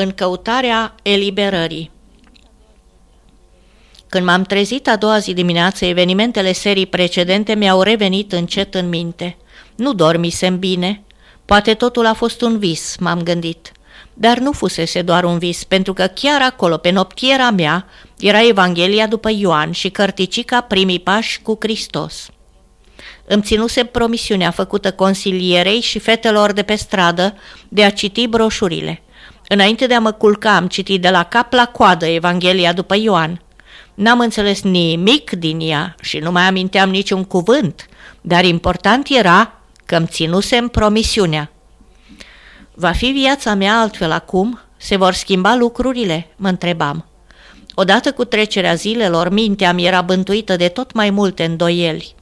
în căutarea eliberării. Când m-am trezit a doua zi dimineață, evenimentele serii precedente mi-au revenit încet în minte. Nu dormisem bine. Poate totul a fost un vis, m-am gândit. Dar nu fusese doar un vis, pentru că chiar acolo, pe noptiera mea, era Evanghelia după Ioan și cărticica primii pași cu Hristos. Îmi ținuse promisiunea făcută consilierei și fetelor de pe stradă de a citi broșurile. Înainte de a mă culca, am citit de la cap la coadă Evanghelia după Ioan. N-am înțeles nimic din ea și nu mai aminteam niciun cuvânt, dar important era că îmi ținusem promisiunea. Va fi viața mea altfel acum? Se vor schimba lucrurile? Mă întrebam. Odată cu trecerea zilelor, mintea mi era bântuită de tot mai multe îndoieli.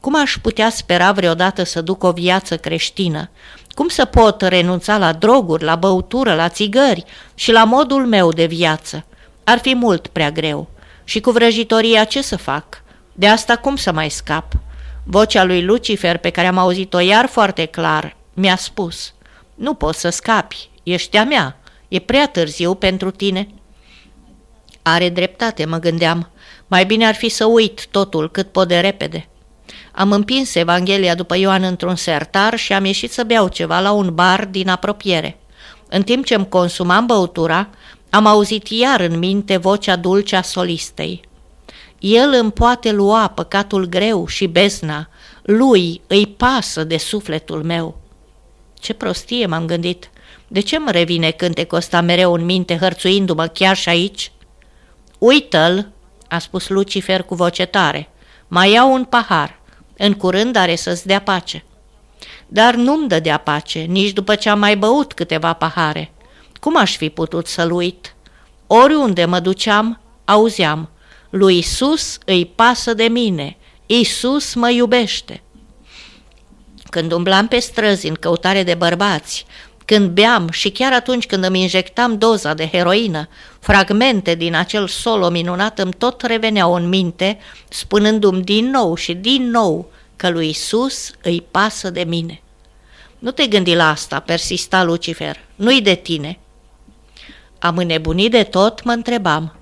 Cum aș putea spera vreodată să duc o viață creștină? Cum să pot renunța la droguri, la băutură, la țigări și la modul meu de viață? Ar fi mult prea greu. Și cu vrăjitoria ce să fac? De asta cum să mai scap? Vocea lui Lucifer, pe care am auzit-o iar foarte clar, mi-a spus Nu poți să scapi, ești a mea, e prea târziu pentru tine. Are dreptate, mă gândeam. Mai bine ar fi să uit totul cât pot de repede. Am împins Evanghelia după Ioan într-un sertar și am ieșit să beau ceva la un bar din apropiere. În timp ce îmi consumam băutura, am auzit iar în minte vocea dulce a solistei. El îmi poate lua păcatul greu și bezna, lui îi pasă de sufletul meu. Ce prostie m-am gândit! De ce mă revine cântecul ăsta mereu în minte, hărțuindu-mă chiar și aici? Uită-l, a spus Lucifer cu voce tare. Mai iau un pahar. În curând are să-ți dea pace. Dar nu-mi dădea pace, nici după ce am mai băut câteva pahare. Cum aș fi putut să-l uit? Oriunde mă duceam, auzeam. Lui Isus îi pasă de mine. Isus mă iubește. Când umblam pe străzi în căutare de bărbați, când beam și chiar atunci când îmi injectam doza de heroină, fragmente din acel solo minunat îmi tot reveneau în minte, spunându-mi din nou și din nou că lui Isus îi pasă de mine. Nu te gândi la asta, persista Lucifer, nu-i de tine. Am înnebunit de tot, mă întrebam.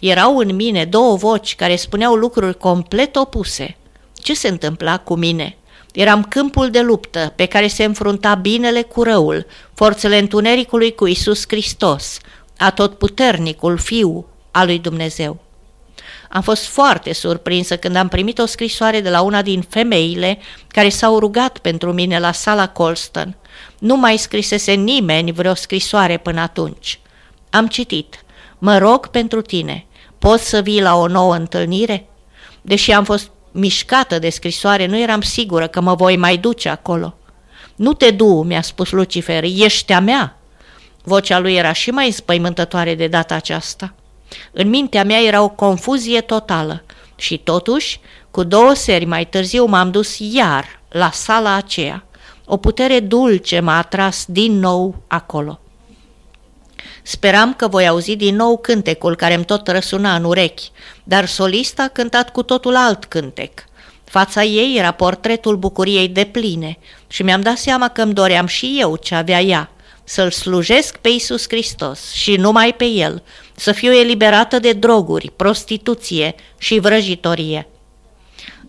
Erau în mine două voci care spuneau lucruri complet opuse. Ce se întâmpla cu mine? Eram câmpul de luptă pe care se înfrunta binele cu răul, forțele întunericului cu Isus Hristos, atotputernicul Fiu al lui Dumnezeu. Am fost foarte surprinsă când am primit o scrisoare de la una din femeile care s-au rugat pentru mine la sala Colston. Nu mai scrisese nimeni vreo scrisoare până atunci. Am citit. Mă rog pentru tine. Poți să vii la o nouă întâlnire? Deși am fost mișcată de scrisoare, nu eram sigură că mă voi mai duce acolo. Nu te du, mi-a spus Lucifer, ești a mea. Vocea lui era și mai înspăimântătoare de data aceasta. În mintea mea era o confuzie totală și totuși, cu două seri mai târziu m-am dus iar la sala aceea. O putere dulce m-a atras din nou acolo. Speram că voi auzi din nou cântecul care îmi tot răsuna în urechi, dar solista a cântat cu totul alt cântec. Fața ei era portretul bucuriei de pline și mi-am dat seama că îmi doream și eu ce avea ea, să-L slujesc pe Iisus Hristos și numai pe El, să fiu eliberată de droguri, prostituție și vrăjitorie.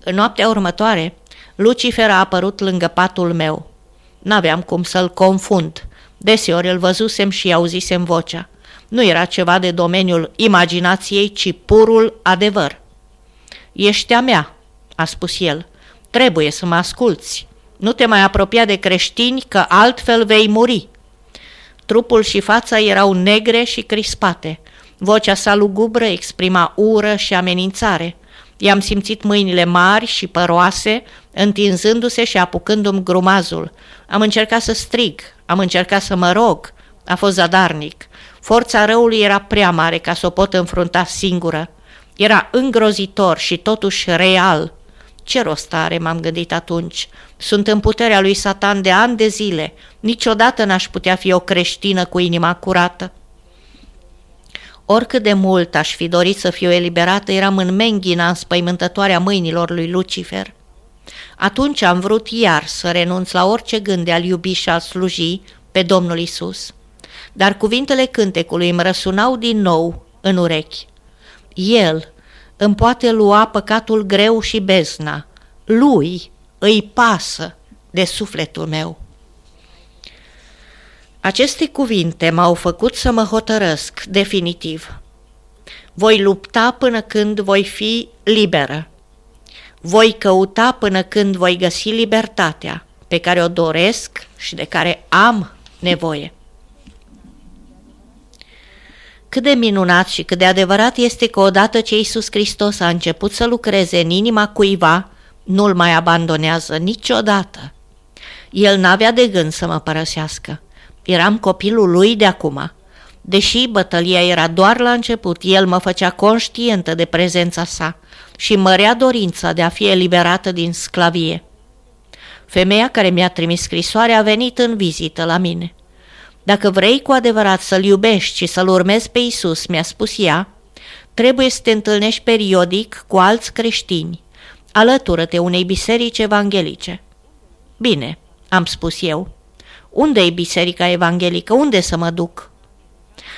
În noaptea următoare, Lucifer a apărut lângă patul meu. N-aveam cum să-l confund. Deseori îl văzusem și auzisem vocea. Nu era ceva de domeniul imaginației, ci purul adevăr. Ești a mea, a spus el. Trebuie să mă asculți. Nu te mai apropia de creștini, că altfel vei muri. Trupul și fața erau negre și crispate. Vocea sa lugubră exprima ură și amenințare. I-am simțit mâinile mari și păroase, întinzându-se și apucându-mi grumazul. Am încercat să strig, am încercat să mă rog. A fost zadarnic. Forța răului era prea mare ca să o pot înfrunta singură. Era îngrozitor și totuși real. Ce rost are, m-am gândit atunci. Sunt în puterea lui Satan de ani de zile. Niciodată n-aș putea fi o creștină cu inima curată. Oricât de mult aș fi dorit să fiu eliberată, eram în menghina înspăimântătoarea mâinilor lui Lucifer. Atunci am vrut iar să renunț la orice gând de a-L iubi și a sluji pe Domnul Isus. dar cuvintele cântecului îmi răsunau din nou în urechi. El îmi poate lua păcatul greu și bezna. Lui îi pasă de sufletul meu. Aceste cuvinte m-au făcut să mă hotărăsc definitiv. Voi lupta până când voi fi liberă. Voi căuta până când voi găsi libertatea pe care o doresc și de care am nevoie. Cât de minunat și cât de adevărat este că odată ce Iisus Hristos a început să lucreze în inima cuiva, nu-l mai abandonează niciodată. El n-avea de gând să mă părăsească. Eram copilul lui de acum. Deși bătălia era doar la început, el mă făcea conștientă de prezența sa și mărea dorința de a fi eliberată din sclavie. Femeia care mi-a trimis scrisoarea a venit în vizită la mine. Dacă vrei cu adevărat să-L iubești și să-L urmezi pe Isus, mi-a spus ea, trebuie să te întâlnești periodic cu alți creștini. Alătură-te unei biserici evanghelice. Bine, am spus eu. Unde e biserica evanghelică? Unde să mă duc?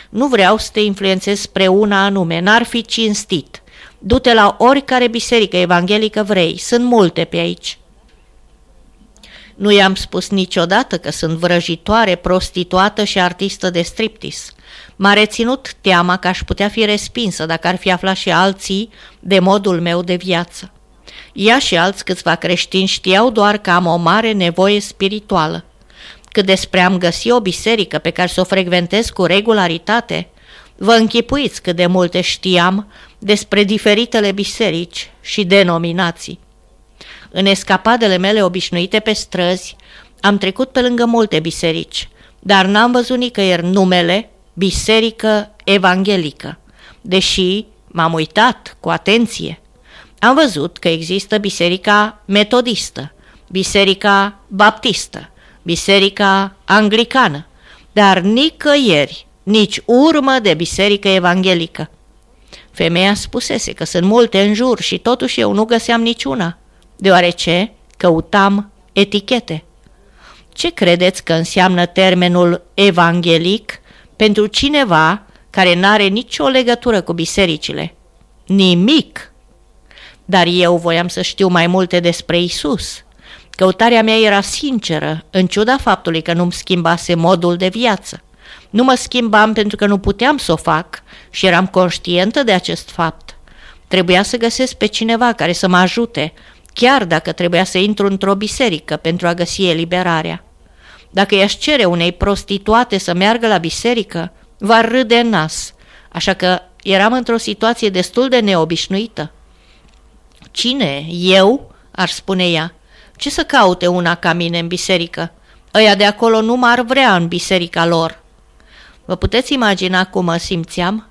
Nu vreau să te influențez spre una anume, n-ar fi cinstit. Du-te la oricare biserică evanghelică vrei, sunt multe pe aici. Nu i-am spus niciodată că sunt vrăjitoare, prostituată și artistă de striptis. M-a reținut teama că aș putea fi respinsă dacă ar fi aflat și alții de modul meu de viață. Ea și alți câțiva creștini știau doar că am o mare nevoie spirituală. Cât despre am găsi o biserică pe care să o frecventez cu regularitate, vă închipuiți cât de multe știam despre diferitele biserici și denominații. În escapadele mele obișnuite pe străzi, am trecut pe lângă multe biserici, dar n-am văzut nicăieri numele Biserică Evanghelică, deși m-am uitat cu atenție. Am văzut că există Biserica Metodistă, Biserica Baptistă, Biserica Anglicană, dar nicăieri, nici urmă de Biserică Evanghelică. Femeia spusese că sunt multe în jur și totuși eu nu găseam niciuna deoarece căutam etichete. Ce credeți că înseamnă termenul evanghelic pentru cineva care n-are nicio legătură cu bisericile? Nimic! Dar eu voiam să știu mai multe despre Isus. Căutarea mea era sinceră, în ciuda faptului că nu-mi schimbase modul de viață. Nu mă schimbam pentru că nu puteam să o fac și eram conștientă de acest fapt. Trebuia să găsesc pe cineva care să mă ajute chiar dacă trebuia să intru într-o biserică pentru a găsi eliberarea. Dacă i-aș cere unei prostituate să meargă la biserică, va râde în nas, așa că eram într-o situație destul de neobișnuită. Cine? Eu? ar spune ea. Ce să caute una ca mine în biserică? Ăia de acolo nu m-ar vrea în biserica lor. Vă puteți imagina cum mă simțeam?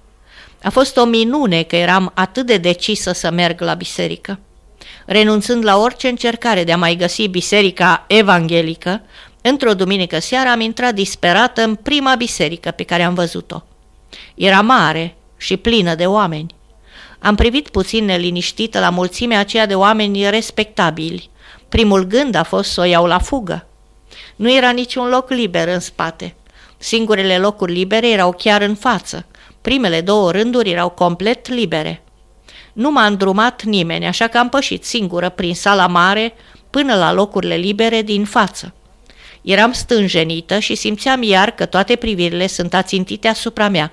A fost o minune că eram atât de decisă să merg la biserică renunțând la orice încercare de a mai găsi biserica evanghelică, într-o duminică seara am intrat disperată în prima biserică pe care am văzut-o. Era mare și plină de oameni. Am privit puțin neliniștită la mulțimea aceea de oameni respectabili. Primul gând a fost să o iau la fugă. Nu era niciun loc liber în spate. Singurele locuri libere erau chiar în față. Primele două rânduri erau complet libere. Nu m-a îndrumat nimeni, așa că am pășit singură prin sala mare până la locurile libere din față. Eram stânjenită și simțeam iar că toate privirile sunt ațintite asupra mea.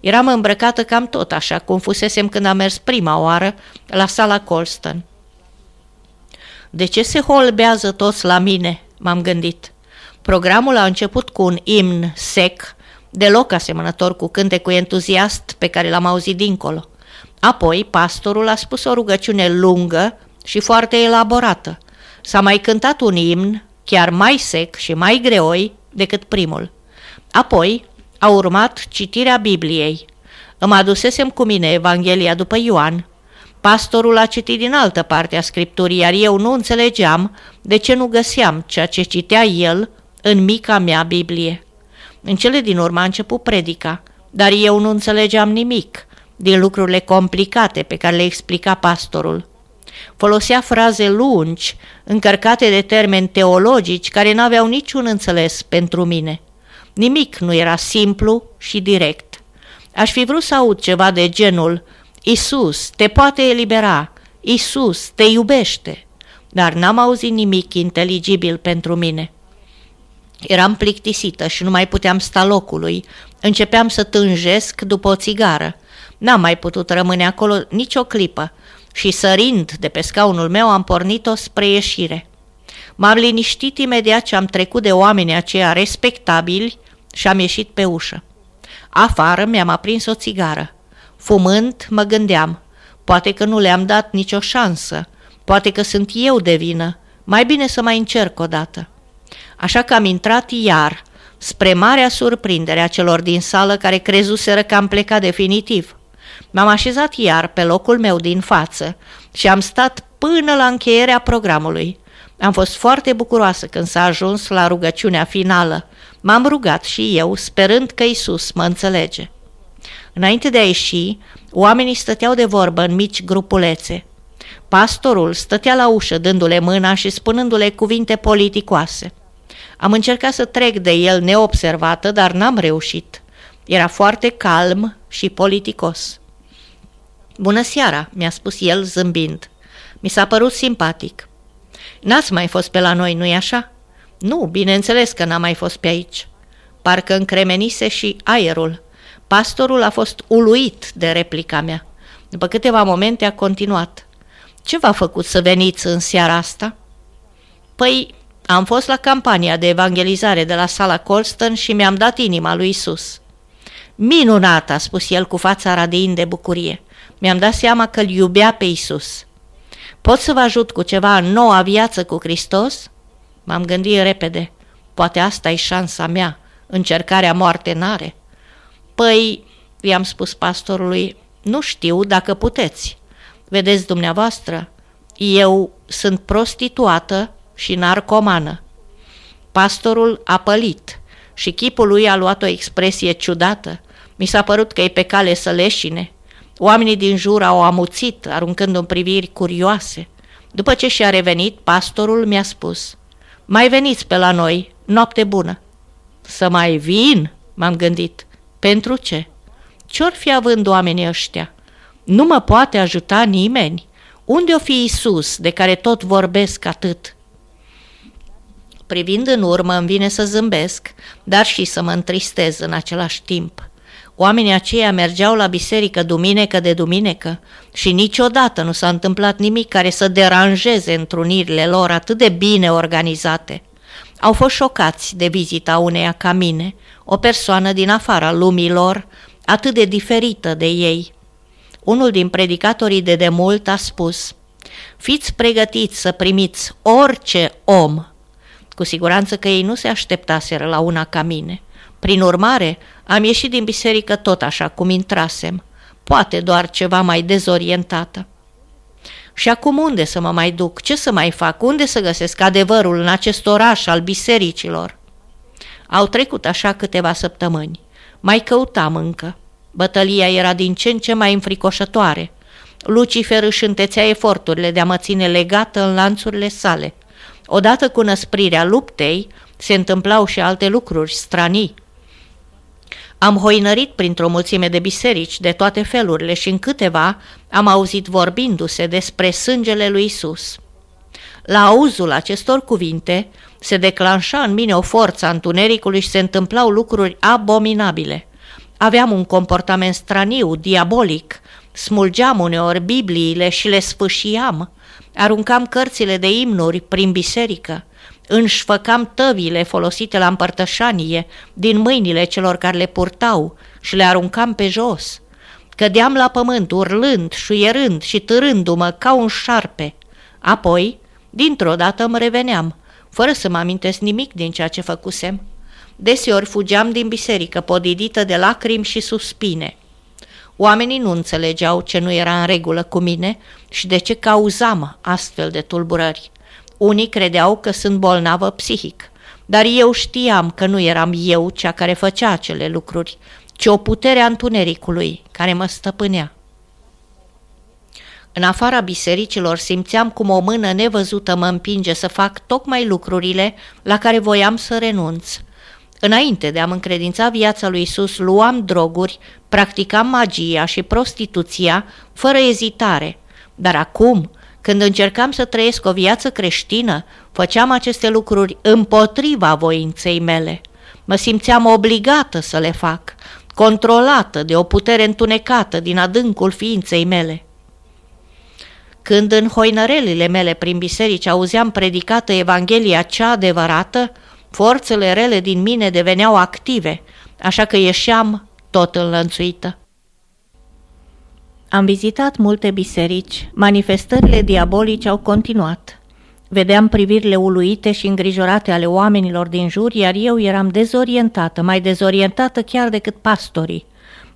Eram îmbrăcată cam tot așa cum fusesem când am mers prima oară la sala Colston. De ce se holbează toți la mine? m-am gândit. Programul a început cu un imn sec, deloc asemănător cu cântecul entuziast pe care l-am auzit dincolo. Apoi, pastorul a spus o rugăciune lungă și foarte elaborată. S-a mai cântat un imn, chiar mai sec și mai greoi decât primul. Apoi a urmat citirea Bibliei. Îmi adusesem cu mine Evanghelia după Ioan. Pastorul a citit din altă parte a Scripturii, iar eu nu înțelegeam de ce nu găseam ceea ce citea el în mica mea Biblie. În cele din urmă a început predica, dar eu nu înțelegeam nimic din lucrurile complicate pe care le explica pastorul. Folosea fraze lungi, încărcate de termeni teologici care n-aveau niciun înțeles pentru mine. Nimic nu era simplu și direct. Aș fi vrut să aud ceva de genul Isus, te poate elibera, Isus, te iubește, dar n-am auzit nimic inteligibil pentru mine. Eram plictisită și nu mai puteam sta locului. Începeam să tânjesc după o țigară. N-am mai putut rămâne acolo nicio clipă și sărind de pe scaunul meu am pornit-o spre ieșire. M-am liniștit imediat ce am trecut de oamenii aceia respectabili și am ieșit pe ușă. Afară mi-am aprins o țigară. Fumând, mă gândeam, poate că nu le-am dat nicio șansă, poate că sunt eu de vină, mai bine să mai încerc o dată. Așa că am intrat iar, spre marea surprindere a celor din sală care crezuseră că am plecat definitiv. M-am așezat iar pe locul meu din față și am stat până la încheierea programului. Am fost foarte bucuroasă când s-a ajuns la rugăciunea finală. M-am rugat și eu, sperând că Isus mă înțelege. Înainte de a ieși, oamenii stăteau de vorbă în mici grupulețe. Pastorul stătea la ușă dându-le mâna și spunându-le cuvinte politicoase. Am încercat să trec de el neobservată, dar n-am reușit. Era foarte calm și politicos. Bună seara, mi-a spus el zâmbind. Mi s-a părut simpatic. N-ați mai fost pe la noi, nu-i așa? Nu, bineînțeles că n-am mai fost pe aici. Parcă încremenise și aerul. Pastorul a fost uluit de replica mea. După câteva momente a continuat. Ce v-a făcut să veniți în seara asta? Păi, am fost la campania de evangelizare de la sala Colston și mi-am dat inima lui Isus. Minunat, a spus el cu fața radiind de bucurie. Mi-am dat seama că îl iubea pe Isus. Pot să vă ajut cu ceva în noua viață cu Hristos? M-am gândit repede. Poate asta e șansa mea. Încercarea moarte n-are. Păi, i-am spus pastorului, nu știu dacă puteți. Vedeți dumneavoastră, eu sunt prostituată și narcomană. Pastorul a pălit și chipul lui a luat o expresie ciudată. Mi s-a părut că e pe cale să leșine. Oamenii din jur au amuțit, aruncând în priviri curioase. După ce și-a revenit, pastorul mi-a spus, Mai veniți pe la noi, noapte bună." Să mai vin?" m-am gândit. Pentru ce? Ce-or fi având oamenii ăștia? Nu mă poate ajuta nimeni. Unde o fi Isus, de care tot vorbesc atât? Privind în urmă, îmi vine să zâmbesc, dar și să mă întristez în același timp. Oamenii aceia mergeau la biserică duminică de duminică și niciodată nu s-a întâmplat nimic care să deranjeze întrunirile lor atât de bine organizate. Au fost șocați de vizita uneia ca mine, o persoană din afara lumii lor, atât de diferită de ei. Unul din predicatorii de demult a spus, Fiți pregătiți să primiți orice om. Cu siguranță că ei nu se așteptaseră la una ca mine. Prin urmare, am ieșit din biserică tot așa cum intrasem, poate doar ceva mai dezorientată. Și acum unde să mă mai duc? Ce să mai fac? Unde să găsesc adevărul în acest oraș al bisericilor? Au trecut așa câteva săptămâni. Mai căutam încă. Bătălia era din ce în ce mai înfricoșătoare. Lucifer își întețea eforturile de a mă ține legată în lanțurile sale. Odată cu năsprirea luptei, se întâmplau și alte lucruri stranii. Am hoinărit printr-o mulțime de biserici de toate felurile și în câteva am auzit vorbindu-se despre sângele lui Isus. La auzul acestor cuvinte se declanșa în mine o forță a întunericului și se întâmplau lucruri abominabile. Aveam un comportament straniu, diabolic, smulgeam uneori Bibliile și le sfâșiam, aruncam cărțile de imnuri prin biserică, înșfăcam tăvile folosite la împărtășanie din mâinile celor care le purtau și le aruncam pe jos. Cădeam la pământ urlând, șuierând și târându-mă ca un șarpe. Apoi, dintr-o dată îmi reveneam, fără să mă amintesc nimic din ceea ce făcusem. Deseori fugeam din biserică, podidită de lacrimi și suspine. Oamenii nu înțelegeau ce nu era în regulă cu mine și de ce cauzam astfel de tulburări. Unii credeau că sunt bolnavă psihic, dar eu știam că nu eram eu cea care făcea acele lucruri, ci o putere a întunericului care mă stăpânea. În afara bisericilor simțeam cum o mână nevăzută mă împinge să fac tocmai lucrurile la care voiam să renunț. Înainte de a-mi încredința viața lui Isus, luam droguri, practicam magia și prostituția fără ezitare. Dar acum, când încercam să trăiesc o viață creștină, făceam aceste lucruri împotriva voinței mele. Mă simțeam obligată să le fac, controlată de o putere întunecată din adâncul ființei mele. Când în hoinărelile mele prin biserici auzeam predicată Evanghelia cea adevărată, forțele rele din mine deveneau active, așa că ieșeam tot înlănțuită. Am vizitat multe biserici, manifestările diabolice au continuat. Vedeam privirile uluite și îngrijorate ale oamenilor din jur, iar eu eram dezorientată, mai dezorientată chiar decât pastorii.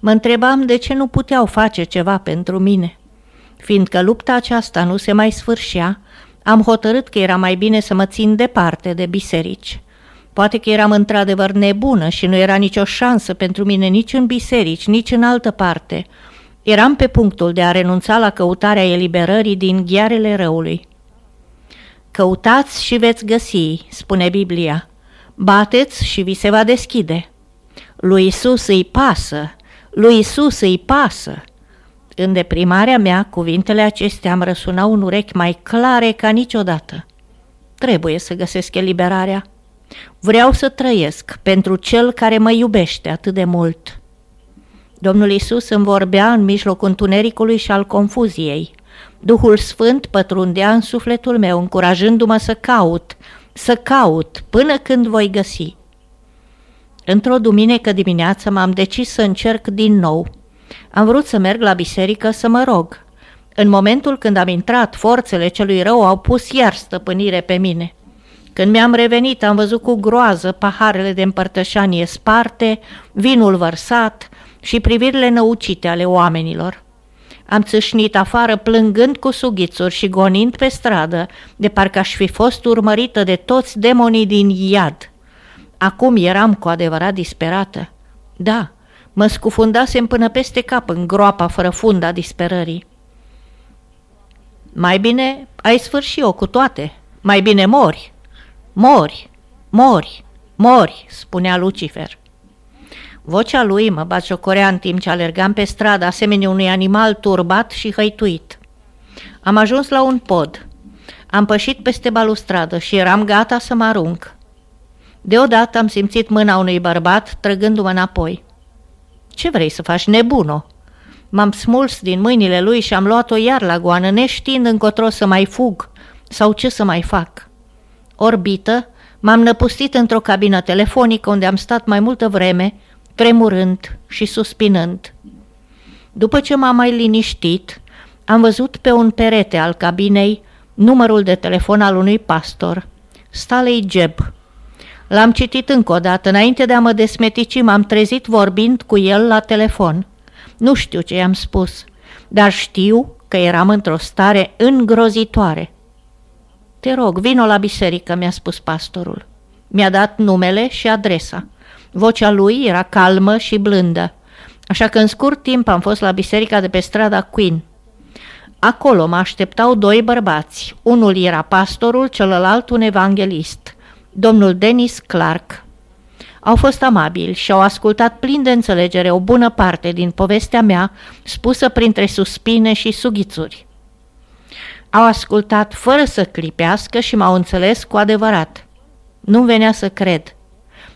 Mă întrebam de ce nu puteau face ceva pentru mine. Fiindcă lupta aceasta nu se mai sfârșea, am hotărât că era mai bine să mă țin departe de biserici. Poate că eram într-adevăr nebună și nu era nicio șansă pentru mine nici în biserici, nici în altă parte. Eram pe punctul de a renunța la căutarea eliberării din ghearele răului. Căutați și veți găsi, spune Biblia. Bateți și vi se va deschide. Lui Isus îi pasă, lui Isus îi pasă. În deprimarea mea, cuvintele acestea îmi răsunau în urechi mai clare ca niciodată. Trebuie să găsesc eliberarea. Vreau să trăiesc pentru cel care mă iubește atât de mult. Domnul Isus îmi vorbea în mijlocul întunericului și al confuziei. Duhul Sfânt pătrundea în sufletul meu, încurajându-mă să caut, să caut, până când voi găsi. Într-o duminică dimineață m-am decis să încerc din nou. Am vrut să merg la biserică să mă rog. În momentul când am intrat, forțele celui rău au pus iar stăpânire pe mine. Când mi-am revenit, am văzut cu groază paharele de împărtășanie sparte, vinul vărsat și privirile năucite ale oamenilor. Am țâșnit afară plângând cu sughițuri și gonind pe stradă, de parcă aș fi fost urmărită de toți demonii din iad. Acum eram cu adevărat disperată. Da, mă scufundasem până peste cap în groapa fără fund a disperării. Mai bine ai sfârșit-o cu toate, mai bine mori, Mori, mori, mori, spunea Lucifer. Vocea lui mă batjocorea în timp ce alergam pe stradă, asemenea unui animal turbat și hăituit. Am ajuns la un pod. Am pășit peste balustradă și eram gata să mă arunc. Deodată am simțit mâna unui bărbat trăgându-mă înapoi. Ce vrei să faci, nebuno?" M-am smuls din mâinile lui și am luat-o iar la goană, neștiind încotro să mai fug sau ce să mai fac orbită, m-am năpustit într-o cabină telefonică unde am stat mai multă vreme, tremurând și suspinând. După ce m-am mai liniștit, am văzut pe un perete al cabinei numărul de telefon al unui pastor, Stalei Jeb. L-am citit încă o dată, înainte de a mă desmetici, m-am trezit vorbind cu el la telefon. Nu știu ce i-am spus, dar știu că eram într-o stare îngrozitoare. Te rog, vino la biserică, mi-a spus pastorul. Mi-a dat numele și adresa. Vocea lui era calmă și blândă, așa că în scurt timp am fost la biserica de pe strada Queen. Acolo mă așteptau doi bărbați. Unul era pastorul, celălalt un evanghelist, domnul Dennis Clark. Au fost amabili și au ascultat plin de înțelegere o bună parte din povestea mea, spusă printre suspine și sughițuri. Au ascultat fără să clipească și m-au înțeles cu adevărat. Nu venea să cred.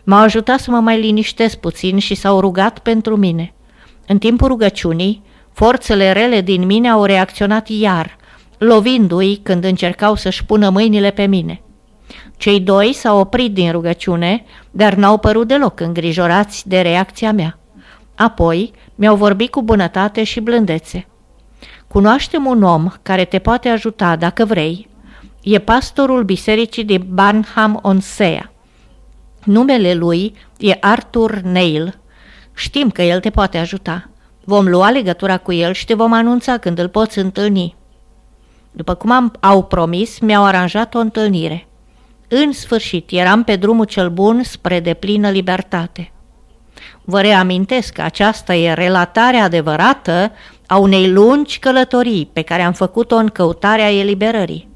M-au ajutat să mă mai liniștesc puțin și s-au rugat pentru mine. În timpul rugăciunii, forțele rele din mine au reacționat iar, lovindu-i când încercau să-și pună mâinile pe mine. Cei doi s-au oprit din rugăciune, dar n-au părut deloc îngrijorați de reacția mea. Apoi mi-au vorbit cu bunătate și blândețe. Cunoaștem un om care te poate ajuta dacă vrei. E pastorul bisericii de Barnham-on-Sea. Numele lui e Arthur Neil. Știm că el te poate ajuta. Vom lua legătura cu el și te vom anunța când îl poți întâlni. După cum am, au promis, mi-au aranjat o întâlnire. În sfârșit, eram pe drumul cel bun spre deplină libertate. Vă reamintesc că aceasta e relatarea adevărată a unei lungi călătorii pe care am făcut-o în căutarea eliberării.